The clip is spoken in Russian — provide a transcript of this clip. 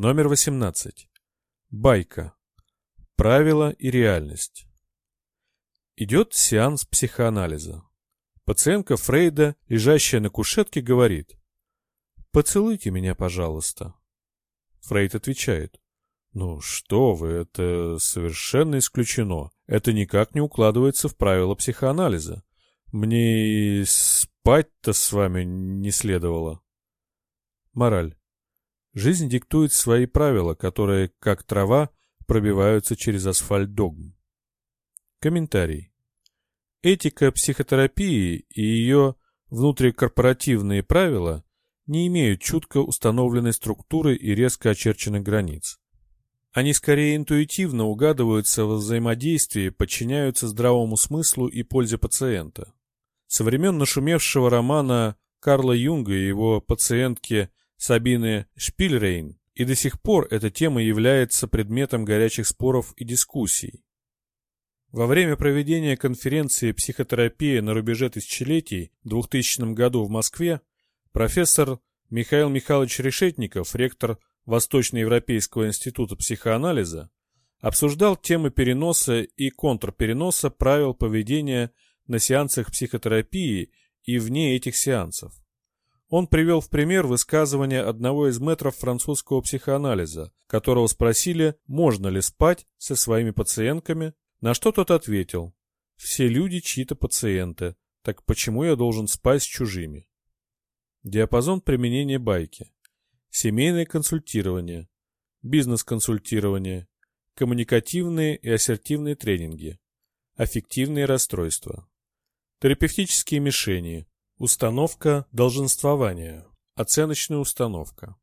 Номер 18. Байка. Правила и реальность. Идет сеанс психоанализа. Пациентка Фрейда, лежащая на кушетке, говорит «Поцелуйте меня, пожалуйста». Фрейд отвечает «Ну что вы, это совершенно исключено. Это никак не укладывается в правила психоанализа. Мне спать-то с вами не следовало». Мораль. Жизнь диктует свои правила, которые, как трава, пробиваются через асфальт догм. Комментарий. Этика психотерапии и ее внутрикорпоративные правила не имеют чутко установленной структуры и резко очерченных границ. Они скорее интуитивно угадываются во взаимодействии, подчиняются здравому смыслу и пользе пациента. Со времен нашумевшего романа Карла Юнга и его пациентки Сабины Шпильрейн, и до сих пор эта тема является предметом горячих споров и дискуссий. Во время проведения конференции «Психотерапия на рубеже тысячелетий» в 2000 году в Москве профессор Михаил Михайлович Решетников, ректор Восточноевропейского института психоанализа, обсуждал темы переноса и контрпереноса правил поведения на сеансах психотерапии и вне этих сеансов. Он привел в пример высказывание одного из метров французского психоанализа, которого спросили, можно ли спать со своими пациентками, на что тот ответил, «Все люди чьи-то пациенты, так почему я должен спать с чужими?» Диапазон применения байки. Семейное консультирование, бизнес-консультирование, коммуникативные и ассертивные тренинги, аффективные расстройства, терапевтические мишени, Установка долженствования. Оценочная установка.